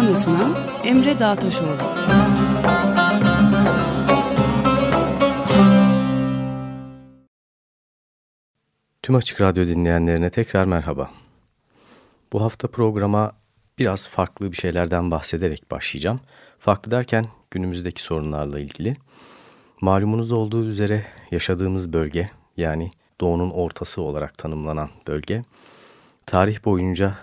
Hazırlayan ve sunan Emre Dağtaşoğlu. Tüm Açık Radyo dinleyenlerine tekrar merhaba. Bu hafta programa biraz farklı bir şeylerden bahsederek başlayacağım. Farklı derken günümüzdeki sorunlarla ilgili. Malumunuz olduğu üzere yaşadığımız bölge yani doğunun ortası olarak tanımlanan bölge tarih boyunca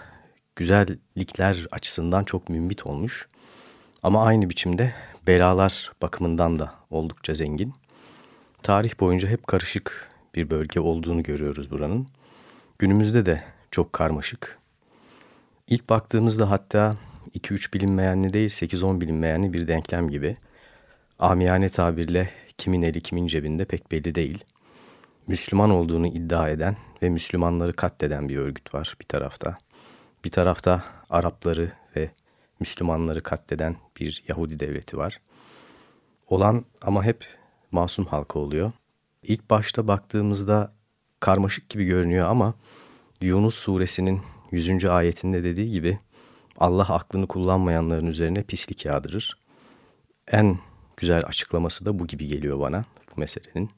güzellikler açısından çok mümbit olmuş. Ama aynı biçimde belalar bakımından da oldukça zengin. Tarih boyunca hep karışık bir bölge olduğunu görüyoruz buranın. Günümüzde de çok karmaşık. İlk baktığımızda hatta 2-3 bilinmeyenli değil 8-10 bilinmeyenli bir denklem gibi. Amiyane tabirle kimin eli kimin cebinde pek belli değil. Müslüman olduğunu iddia eden ve Müslümanları katleden bir örgüt var bir tarafta. Bir tarafta Arapları ve Müslümanları katleden bir Yahudi devleti var. Olan ama hep masum halka oluyor. İlk başta baktığımızda karmaşık gibi görünüyor ama Yunus suresinin 100. ayetinde dediği gibi Allah aklını kullanmayanların üzerine pislik yağdırır. En güzel açıklaması da bu gibi geliyor bana bu meselenin.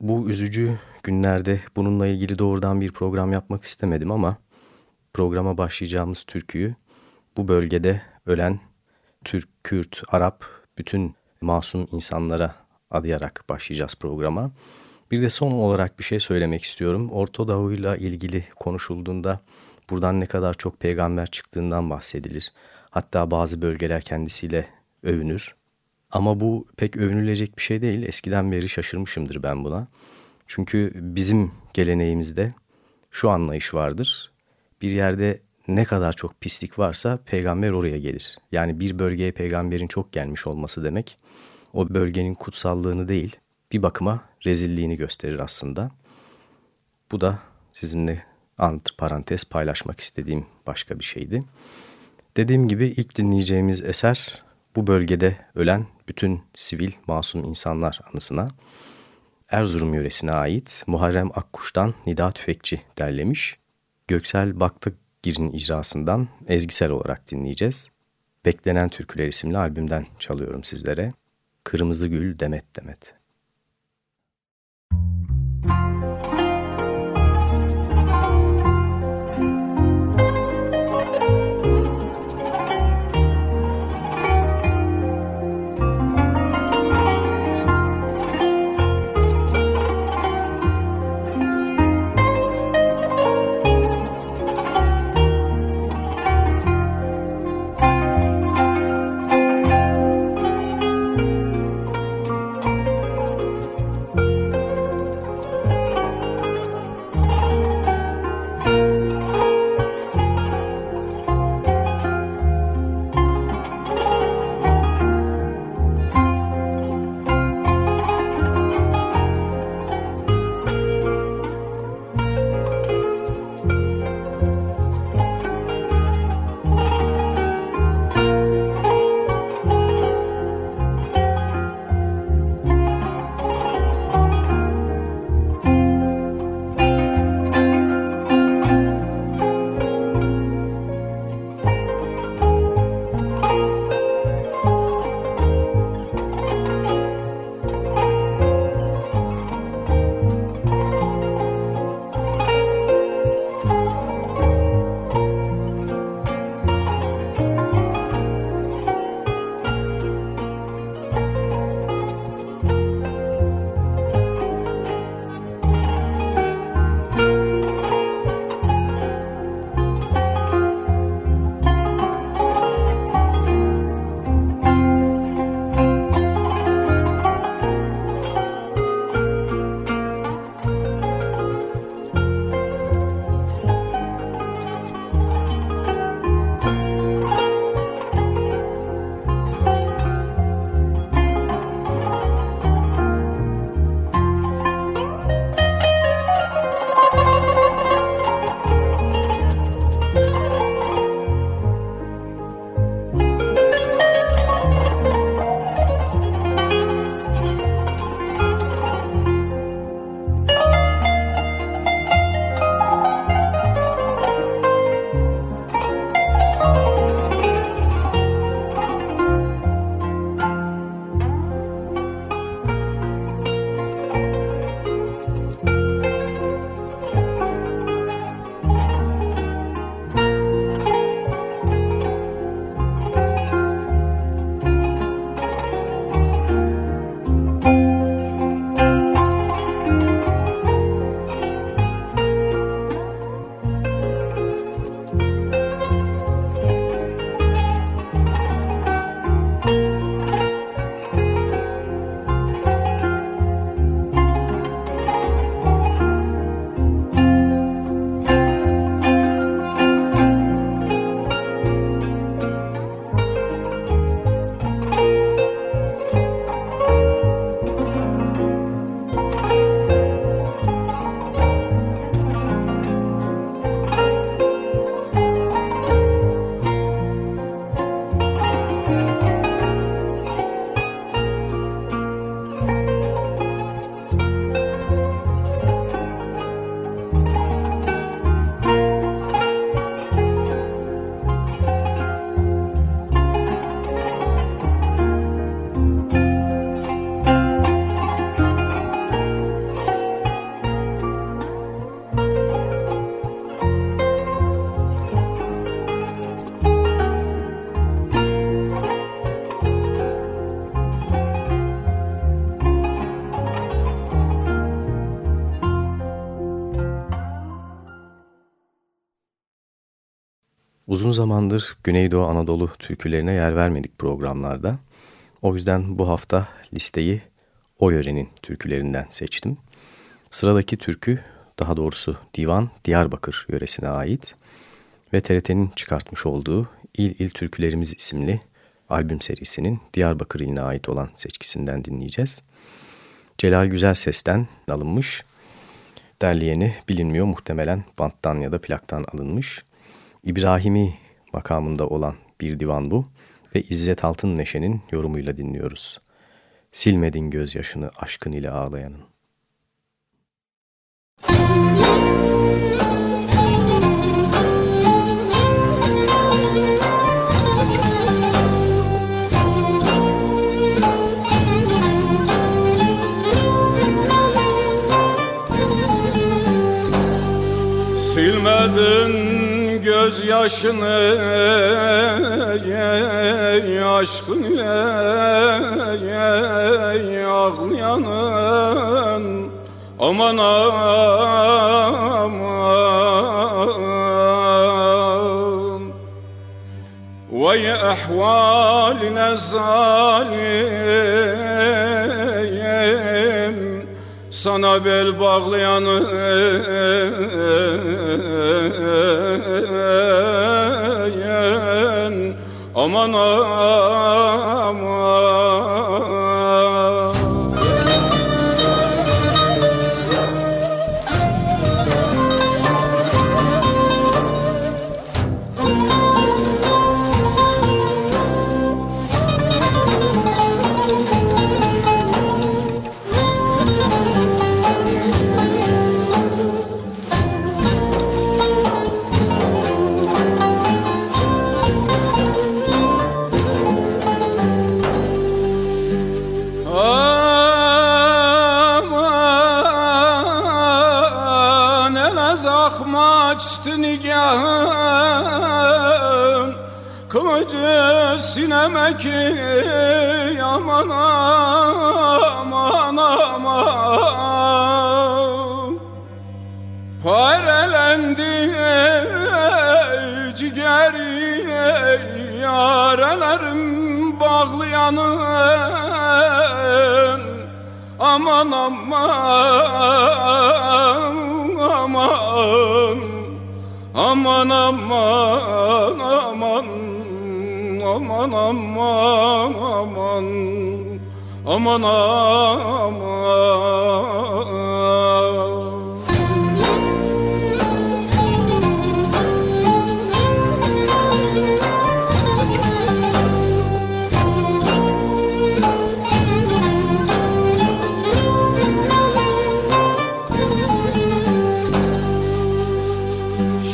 Bu üzücü günlerde bununla ilgili doğrudan bir program yapmak istemedim ama programa başlayacağımız türküyü bu bölgede ölen Türk, Kürt, Arap bütün masum insanlara adayarak başlayacağız programa. Bir de son olarak bir şey söylemek istiyorum. Orta Doğu'yla ilgili konuşulduğunda buradan ne kadar çok peygamber çıktığından bahsedilir. Hatta bazı bölgeler kendisiyle övünür. Ama bu pek övünülecek bir şey değil. Eskiden beri şaşırmışımdır ben buna. Çünkü bizim geleneğimizde şu anlayış vardır bir yerde ne kadar çok pislik varsa peygamber oraya gelir. Yani bir bölgeye peygamberin çok gelmiş olması demek o bölgenin kutsallığını değil bir bakıma rezilliğini gösterir aslında. Bu da sizinle anlatır parantez paylaşmak istediğim başka bir şeydi. Dediğim gibi ilk dinleyeceğimiz eser bu bölgede ölen bütün sivil masum insanlar anısına Erzurum yöresine ait Muharrem Akkuş'tan Nida Tüfekçi derlemiş. Göksel Baktıgir'in icrasından ezgisel olarak dinleyeceğiz. Beklenen Türküler isimli albümden çalıyorum sizlere. Kırmızı Gül Demet Demet. Uzun zamandır Güneydoğu Anadolu türkülerine yer vermedik programlarda. O yüzden bu hafta listeyi o yörenin türkülerinden seçtim. Sıradaki türkü, daha doğrusu divan Diyarbakır yöresine ait ve TRT'nin çıkartmış olduğu İl İl Türkülerimiz isimli albüm serisinin Diyarbakır iline ait olan seçkisinden dinleyeceğiz. Celal Güzel Ses'ten alınmış, derleyeni bilinmiyor muhtemelen banttan ya da plaktan alınmış. İbrahimi makamında olan bir divan bu ve İzzet Altın Neşe'nin yorumuyla dinliyoruz. Silmedin gözyaşını aşkın ile ağlayanın. Silmedin gözyaşını ey aşkın ey ağlayanın. Aman aman. Vay ahvaline zalim sana bel bağlayanın aman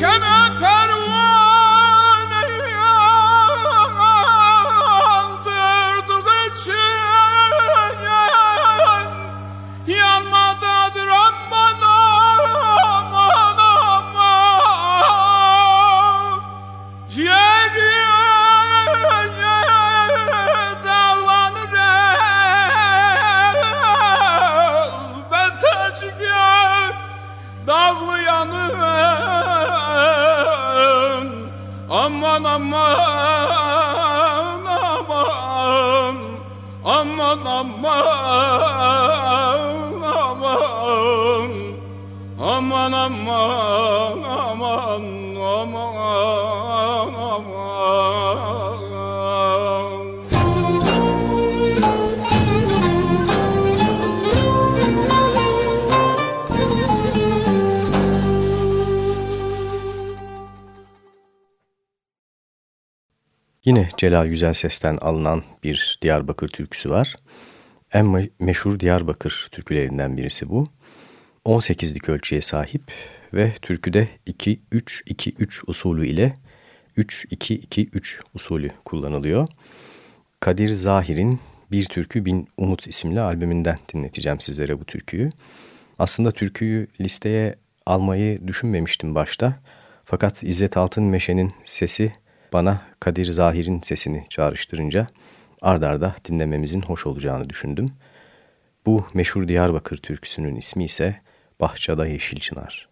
Chama para Yine Celal Güzel Ses'ten alınan bir Diyarbakır türküsü var. En meşhur Diyarbakır türkülerinden birisi bu. 18'lik ölçüye sahip ve türküde 2-3-2-3 usulü ile 3-2-2-3 usulü kullanılıyor. Kadir Zahir'in Bir Türkü Bin Umut isimli albümünden dinleteceğim sizlere bu türküyü. Aslında türküyü listeye almayı düşünmemiştim başta. Fakat İzzet Altın Meşe'nin sesi bana Kadir Zahir'in sesini çağrıştırınca ardarda arda dinlememizin hoş olacağını düşündüm. Bu meşhur Diyarbakır türküsünün ismi ise Bahçada Yeşil Çınar.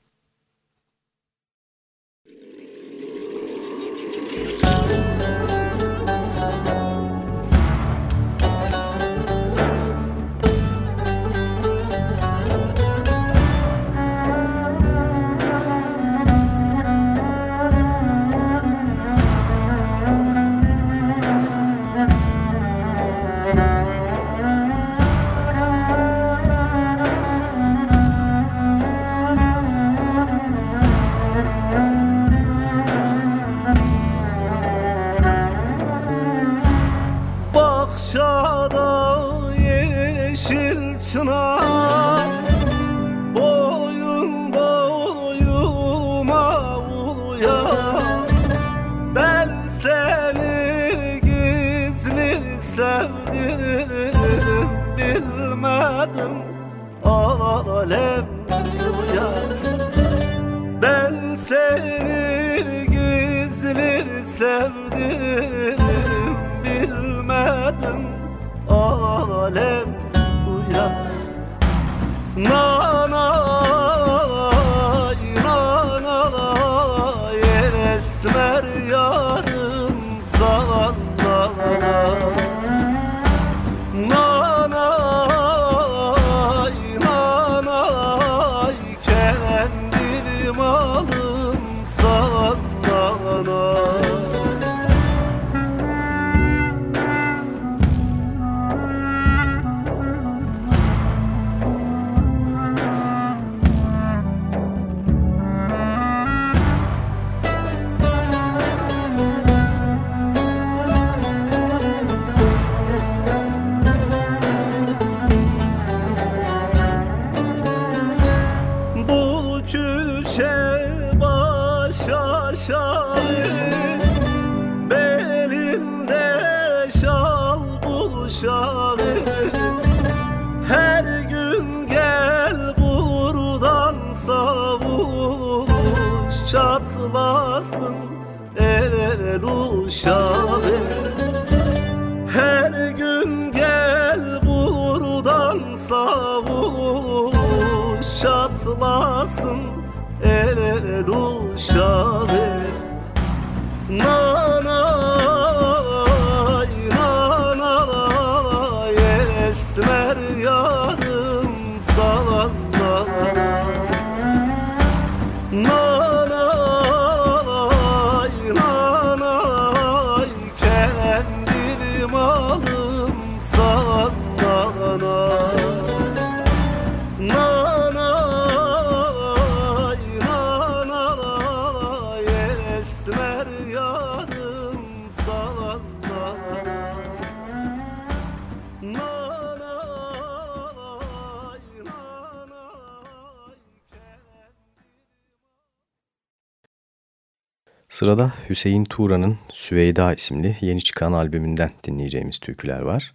sırada Hüseyin Tuğra'nın Süveyda isimli yeni çıkan albümünden dinleyeceğimiz türküler var.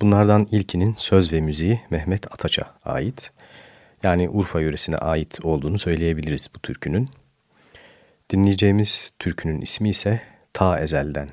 Bunlardan ilkinin söz ve müziği Mehmet Ataç'a ait. Yani Urfa yöresine ait olduğunu söyleyebiliriz bu türkünün. Dinleyeceğimiz türkünün ismi ise Ta Ezel'den.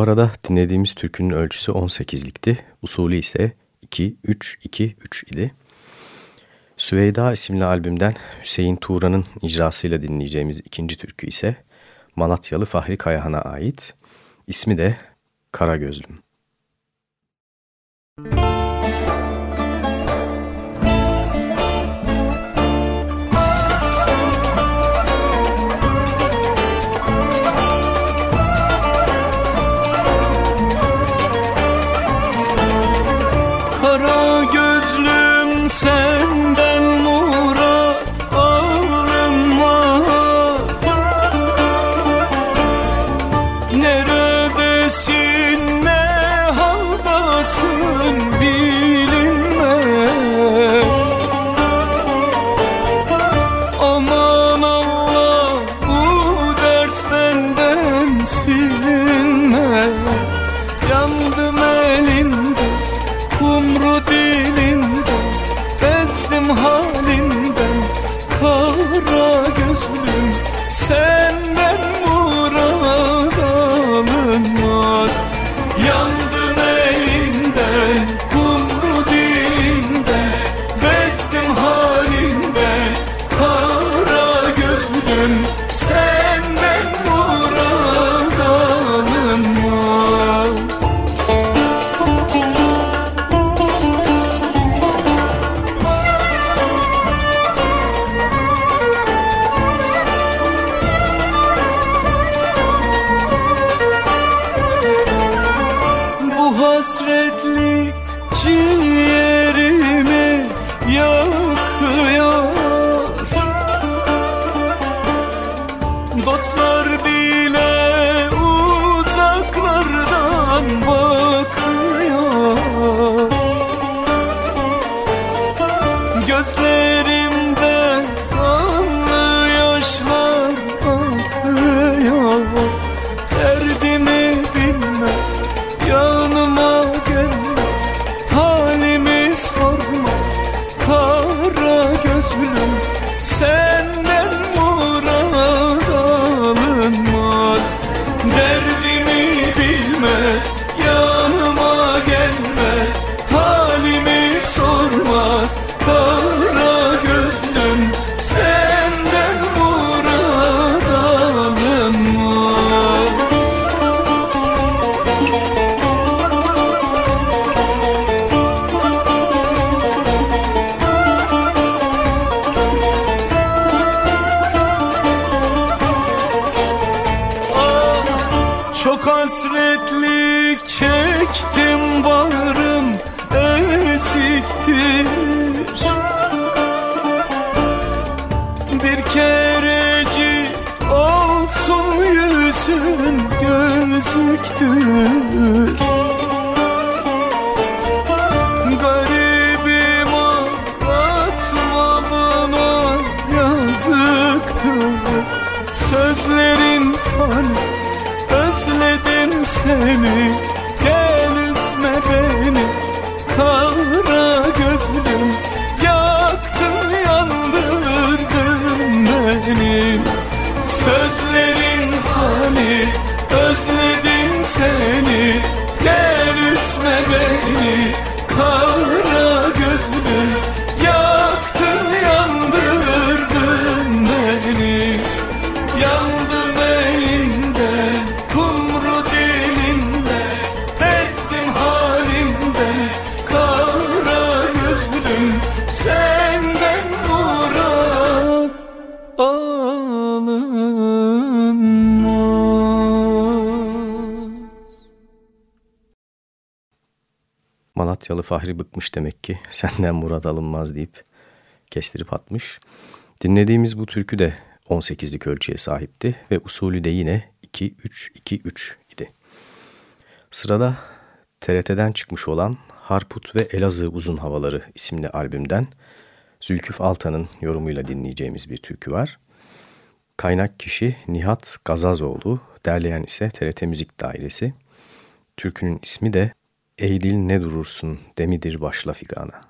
Arada dinlediğimiz türkünün ölçüsü 18'likti. Usulü ise 2-3-2-3 idi. Süveyda isimli albümden Hüseyin Tuğra'nın icrasıyla dinleyeceğimiz ikinci türkü ise Malatyalı Fahri Kayahan'a ait. İsmi de Karagözlüm. Müzik gözlerin hani özledim seni. Gel Fahri bıkmış demek ki senden murad alınmaz deyip kestirip atmış. Dinlediğimiz bu türkü de 18'lik ölçüye sahipti ve usulü de yine 2-3-2-3 idi. Sırada TRT'den çıkmış olan Harput ve Elazığ Uzun Havaları isimli albümden Zülküf Altan'ın yorumuyla dinleyeceğimiz bir türkü var. Kaynak kişi Nihat Gazazoğlu, derleyen ise TRT Müzik Dairesi. Türkünün ismi de Eydil ne durursun demidir başla figana.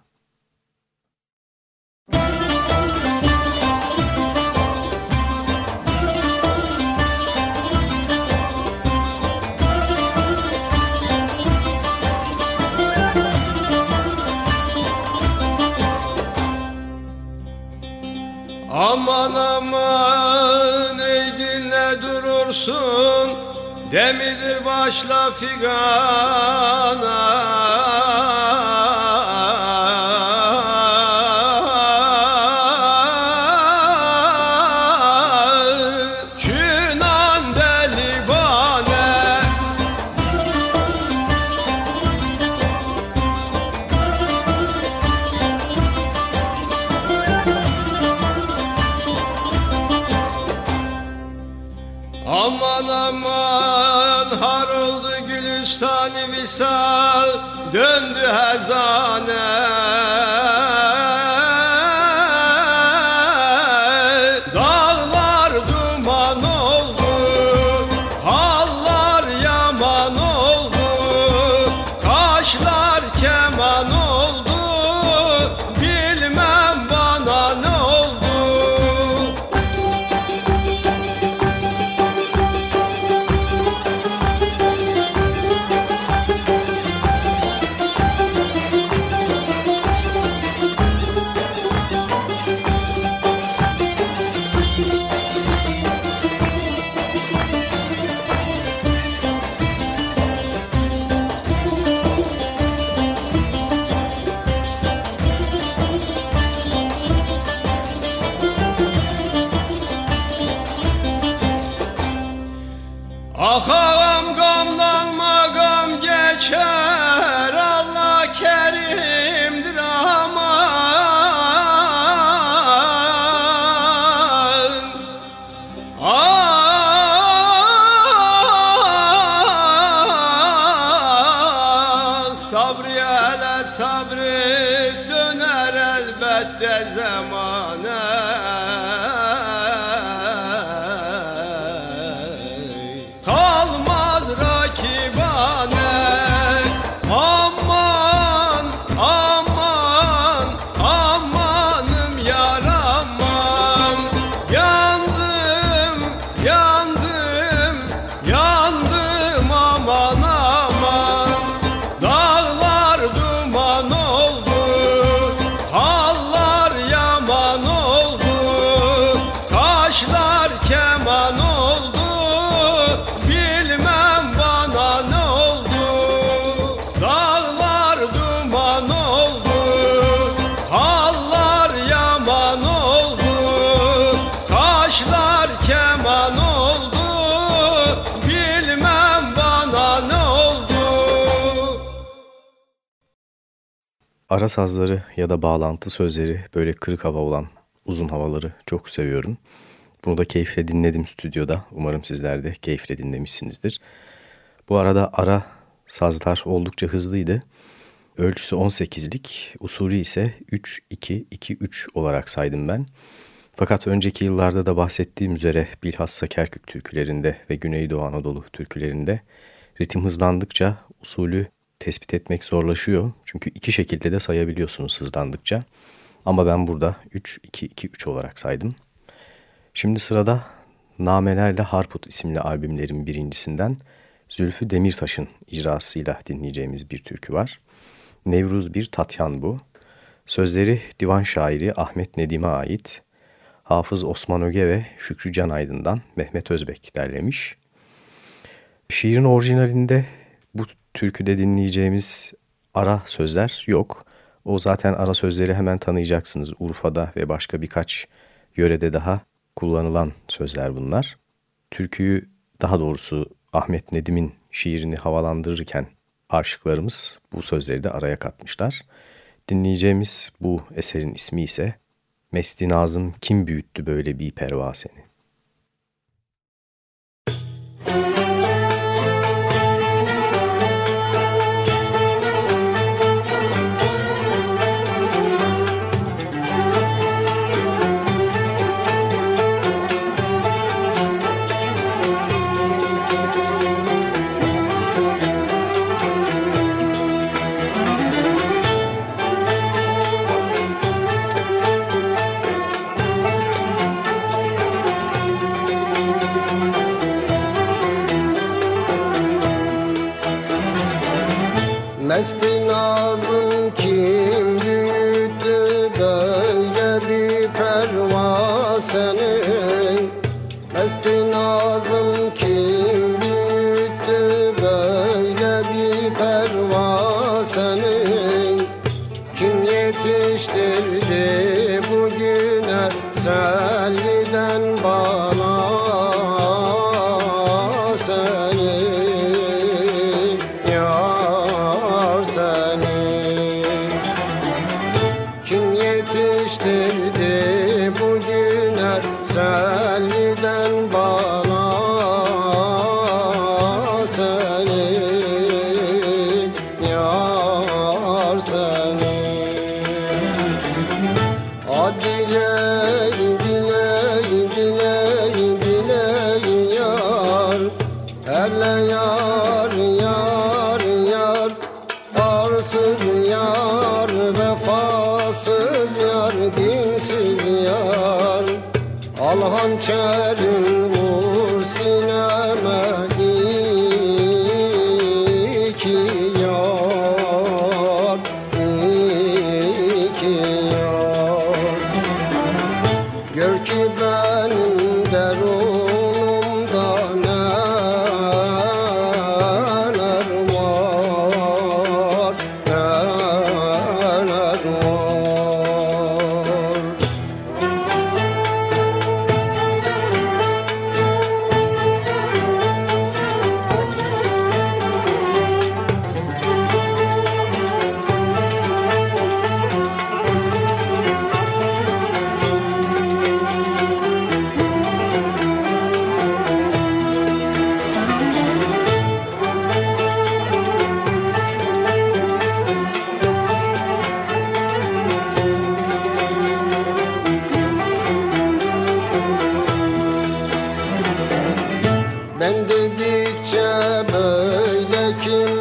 Aman aman ey dinle durursun Demidir başla figana زمان Ara sazları ya da bağlantı sözleri böyle kırık hava olan uzun havaları çok seviyorum. Bunu da keyifle dinledim stüdyoda. Umarım sizler de keyifle dinlemişsinizdir. Bu arada ara sazlar oldukça hızlıydı. Ölçüsü 18'lik, usulü ise 3-2-2-3 olarak saydım ben. Fakat önceki yıllarda da bahsettiğim üzere bilhassa Kerkük türkülerinde ve Güneydoğu Anadolu türkülerinde ritim hızlandıkça usulü tespit etmek zorlaşıyor. Çünkü iki şekilde de sayabiliyorsunuz hızlandıkça. Ama ben burada 3-2-2-3 olarak saydım. Şimdi sırada Namelerle Harput isimli albümlerin birincisinden Zülfü Demirtaş'ın icrasıyla dinleyeceğimiz bir türkü var. Nevruz bir Tatyan bu. Sözleri divan şairi Ahmet Nedim'e ait. Hafız Osman Öge ve Şükrü Can Aydın'dan Mehmet Özbek derlemiş. Şiirin orijinalinde bu türküde dinleyeceğimiz ara sözler yok. O zaten ara sözleri hemen tanıyacaksınız. Urfa'da ve başka birkaç yörede daha kullanılan sözler bunlar. Türküyü daha doğrusu Ahmet Nedim'in şiirini havalandırırken aşıklarımız bu sözleri de araya katmışlar. Dinleyeceğimiz bu eserin ismi ise Mesti Nazım kim büyüttü böyle bir pervaseni? Arada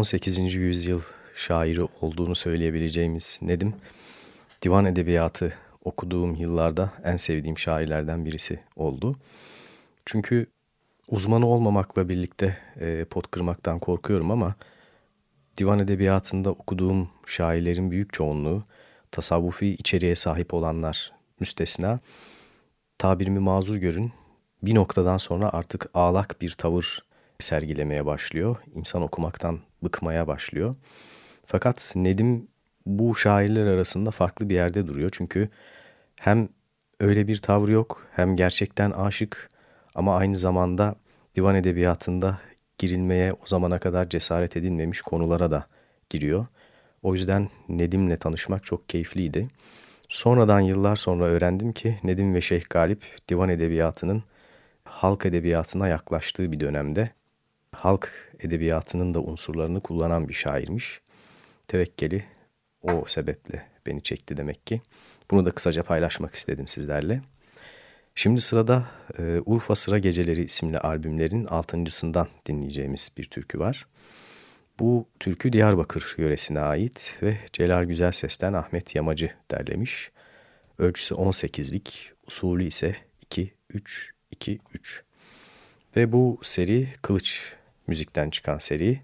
18. yüzyıl şairi olduğunu söyleyebileceğimiz Nedim, divan edebiyatı okuduğum yıllarda en sevdiğim şairlerden birisi oldu. Çünkü uzmanı olmamakla birlikte e, pot kırmaktan korkuyorum ama divan edebiyatında okuduğum şairlerin büyük çoğunluğu tasavvufi içeriğe sahip olanlar müstesna tabirimi mazur görün bir noktadan sonra artık ağlak bir tavır sergilemeye başlıyor. İnsan okumaktan bıkmaya başlıyor. Fakat Nedim bu şairler arasında farklı bir yerde duruyor. Çünkü hem öyle bir tavır yok hem gerçekten aşık ama aynı zamanda divan edebiyatında girilmeye o zamana kadar cesaret edilmemiş konulara da giriyor. O yüzden Nedim'le tanışmak çok keyifliydi. Sonradan yıllar sonra öğrendim ki Nedim ve Şeyh Galip divan edebiyatının halk edebiyatına yaklaştığı bir dönemde halk edebiyatının da unsurlarını kullanan bir şairmiş. Tevekkeli o sebeple beni çekti demek ki. Bunu da kısaca paylaşmak istedim sizlerle. Şimdi sırada e, Urfa Sıra Geceleri isimli albümlerin altıncısından dinleyeceğimiz bir türkü var. Bu türkü Diyarbakır yöresine ait ve Celal Güzel Ses'ten Ahmet Yamacı derlemiş. Ölçüsü 18'lik, usulü ise 2-3-2-3. Ve bu seri Kılıç müzikten çıkan seri.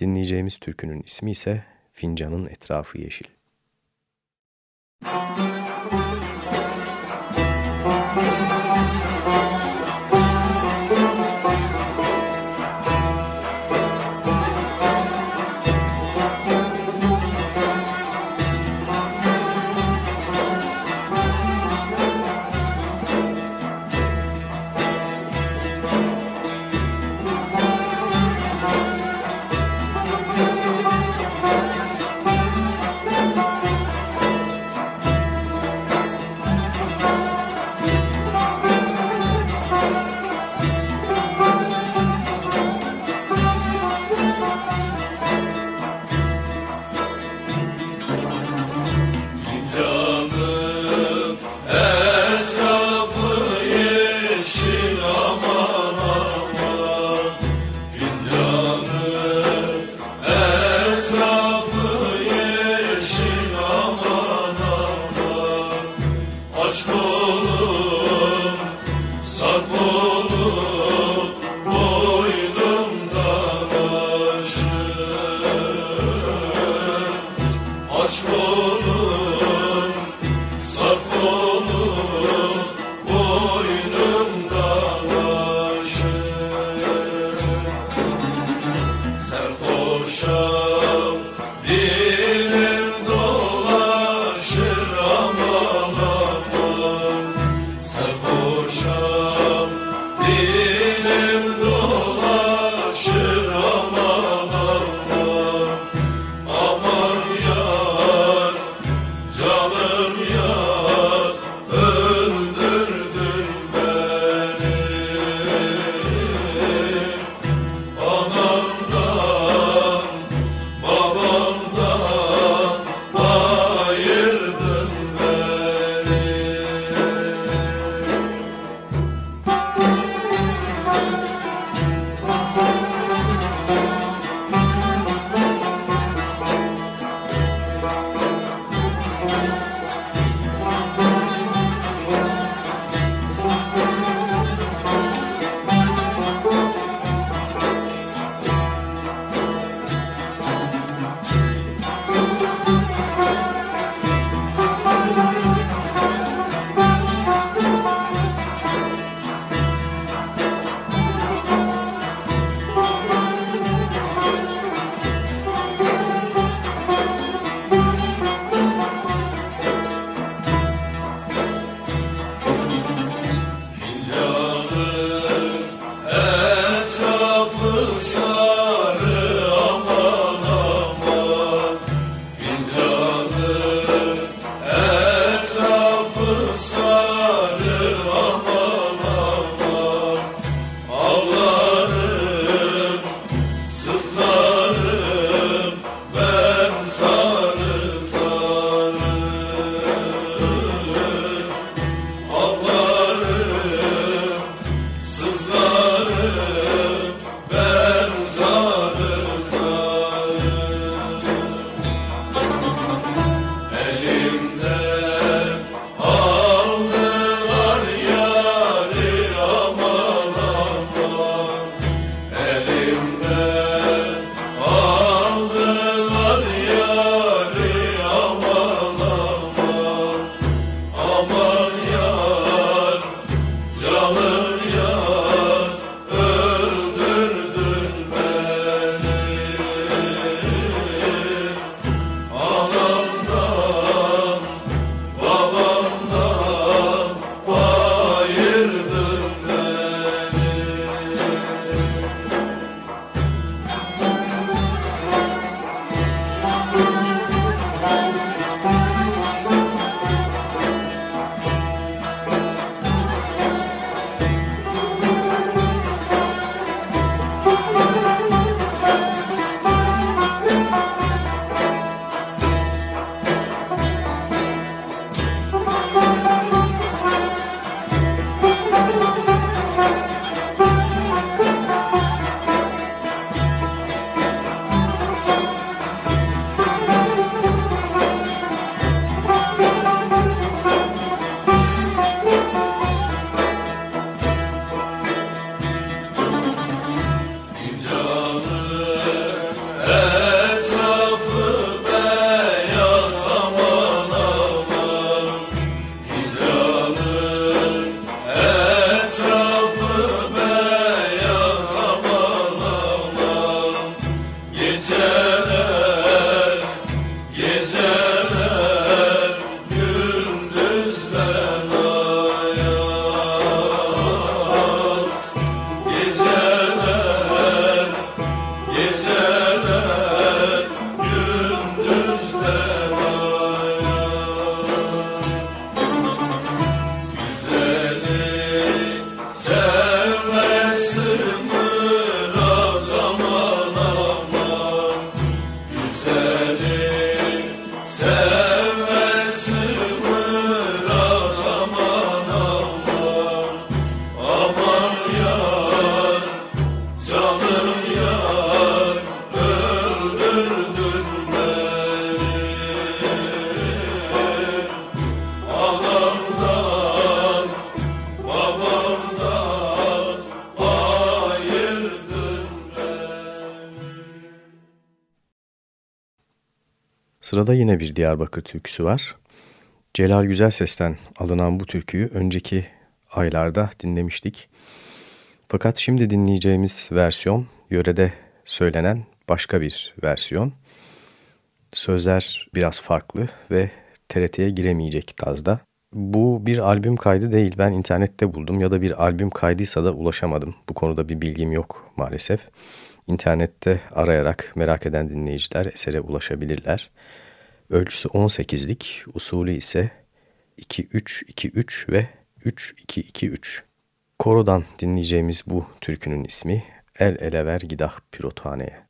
Dinleyeceğimiz türkünün ismi ise Fincanın Etrafı Yeşil. Sırada yine bir Diyarbakır türküsü var. Celal Güzelses'ten alınan bu türküyü önceki aylarda dinlemiştik. Fakat şimdi dinleyeceğimiz versiyon yörede söylenen başka bir versiyon. Sözler biraz farklı ve TRT'ye giremeyecek tarzda. Bu bir albüm kaydı değil. Ben internette buldum ya da bir albüm kaydıysa da ulaşamadım. Bu konuda bir bilgim yok maalesef. İnternette arayarak merak eden dinleyiciler esere ulaşabilirler. Ölçüsü 18'lik, usulü ise 2-3-2-3 ve 3-2-2-3. Korodan dinleyeceğimiz bu türkünün ismi El Elever Gidah Pirothane'ye.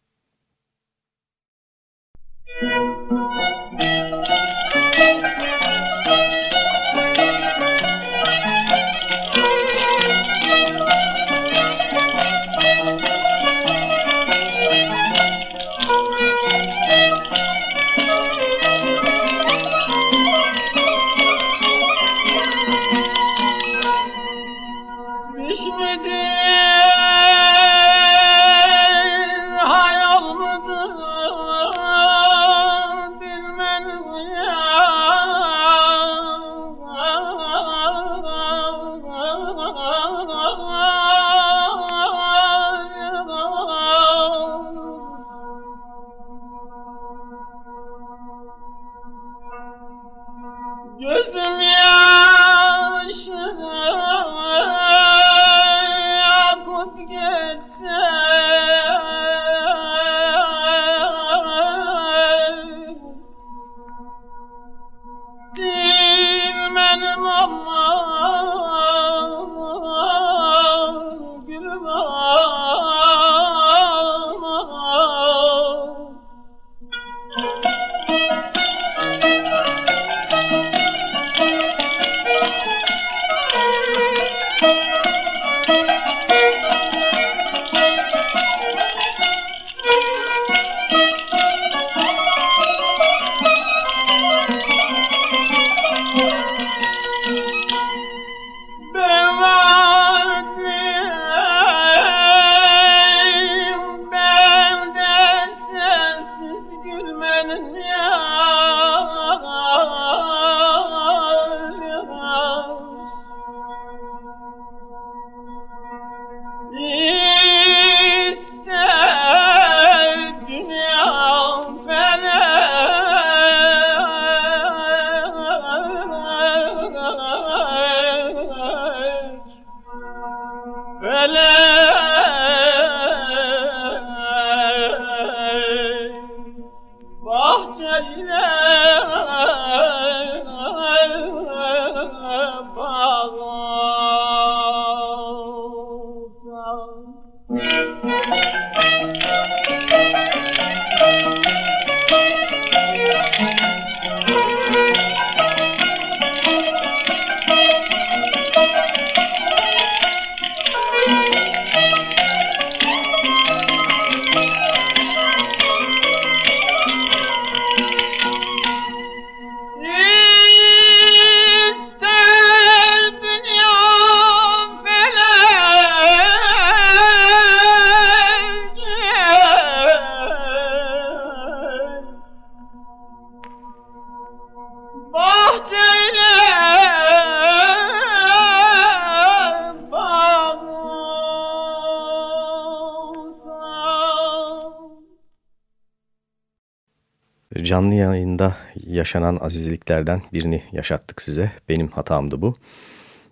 Canlı yayında yaşanan azizliklerden birini yaşattık size. Benim hatamdı bu.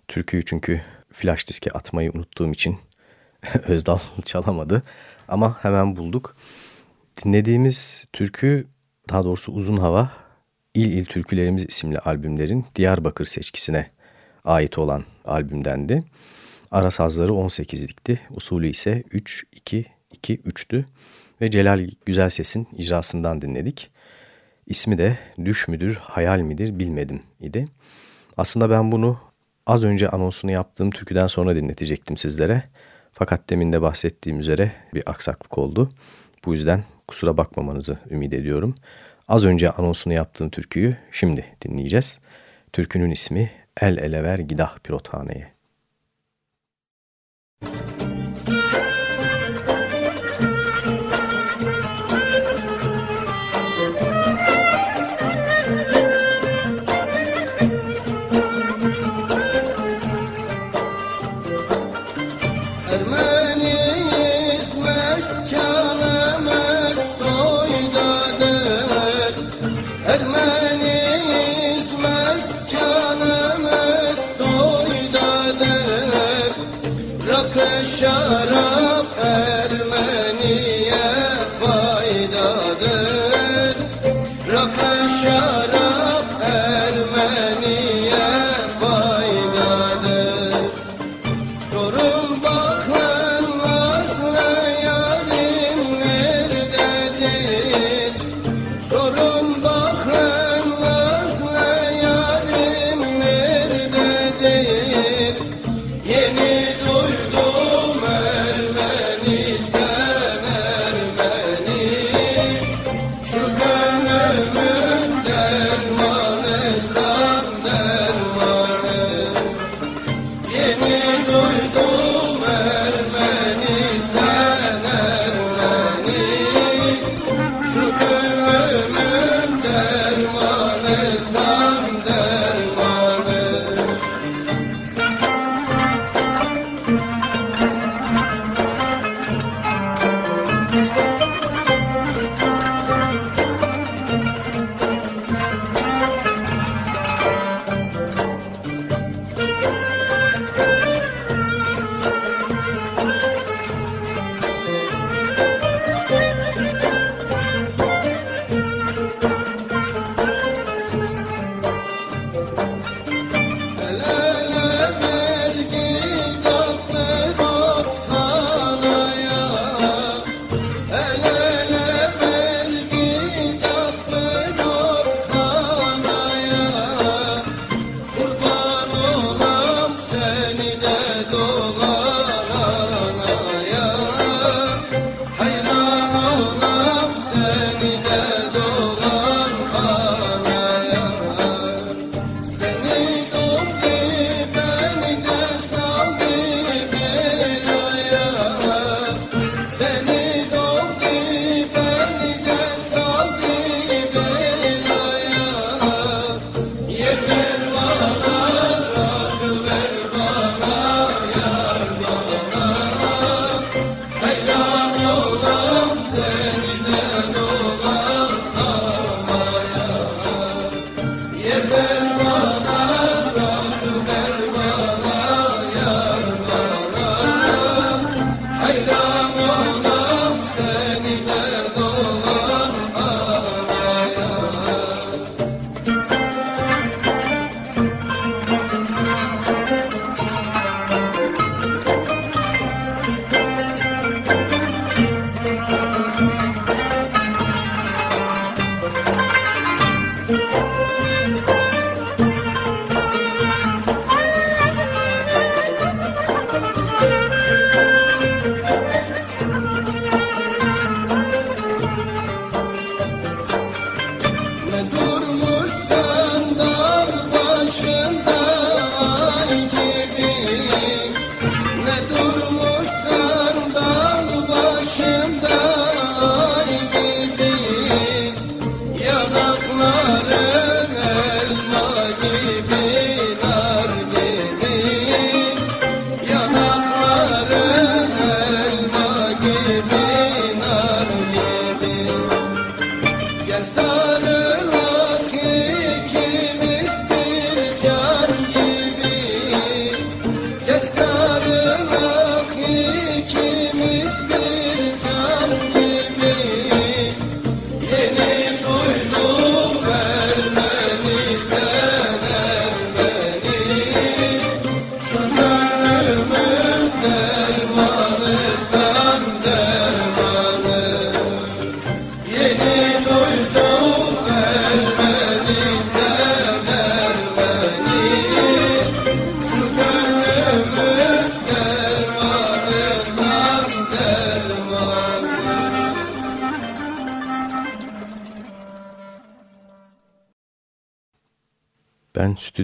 Türküyü çünkü flash diske atmayı unuttuğum için Özdal çalamadı. Ama hemen bulduk. Dinlediğimiz türkü daha doğrusu Uzun Hava İl İl Türkülerimiz isimli albümlerin Diyarbakır seçkisine ait olan albümdendi. Ara sazları 18'likti. Usulü ise 3-2-2-3'tü. Ve Celal Güzelses'in icrasından dinledik. İsmi de düş müdür, hayal midir bilmedim idi. Aslında ben bunu az önce anonsunu yaptığım türküden sonra dinletecektim sizlere. Fakat demin de bahsettiğim üzere bir aksaklık oldu. Bu yüzden kusura bakmamanızı ümit ediyorum. Az önce anonsunu yaptığım türküyü şimdi dinleyeceğiz. Türkünün ismi El Ele Ver Gidah Pirothane'ye.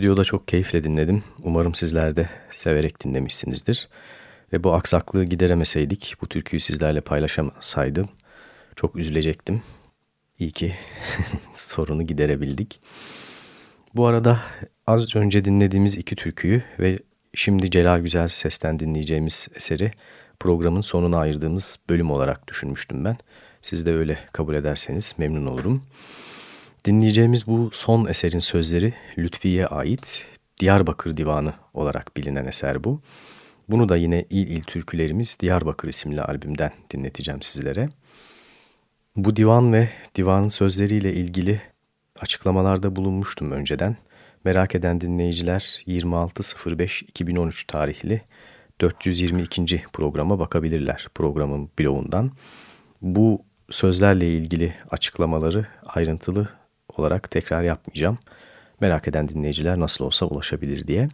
Stüdyoda çok keyifle dinledim. Umarım sizler de severek dinlemişsinizdir. Ve bu aksaklığı gideremeseydik, bu türküyü sizlerle paylaşamasaydım çok üzülecektim. İyi ki sorunu giderebildik. Bu arada az önce dinlediğimiz iki türküyü ve şimdi Celal Güzel sesten dinleyeceğimiz eseri programın sonuna ayırdığımız bölüm olarak düşünmüştüm ben. Siz de öyle kabul ederseniz memnun olurum. Dinleyeceğimiz bu son eserin sözleri Lütfiye ait Diyarbakır Divanı olarak bilinen eser bu. Bunu da yine İl İl Türkülerimiz Diyarbakır isimli albümden dinleteceğim sizlere. Bu divan ve divanın sözleriyle ilgili açıklamalarda bulunmuştum önceden. Merak eden dinleyiciler 26.05.2013 tarihli 422. programa bakabilirler programın blogundan. Bu sözlerle ilgili açıklamaları ayrıntılı olarak tekrar yapmayacağım. Merak eden dinleyiciler nasıl olsa ulaşabilir diye.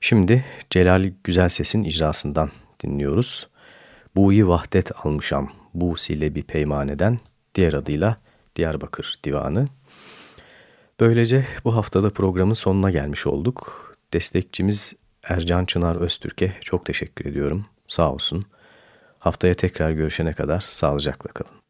Şimdi Celal Güzelses'in icrasından dinliyoruz. Bu'yu vahdet almışam, bu sile bir peymaneden, diğer adıyla Diyarbakır Divanı. Böylece bu haftada programın sonuna gelmiş olduk. Destekçimiz Ercan Çınar Öztürk'e çok teşekkür ediyorum. Sağ olsun. Haftaya tekrar görüşene kadar sağlıcakla kalın.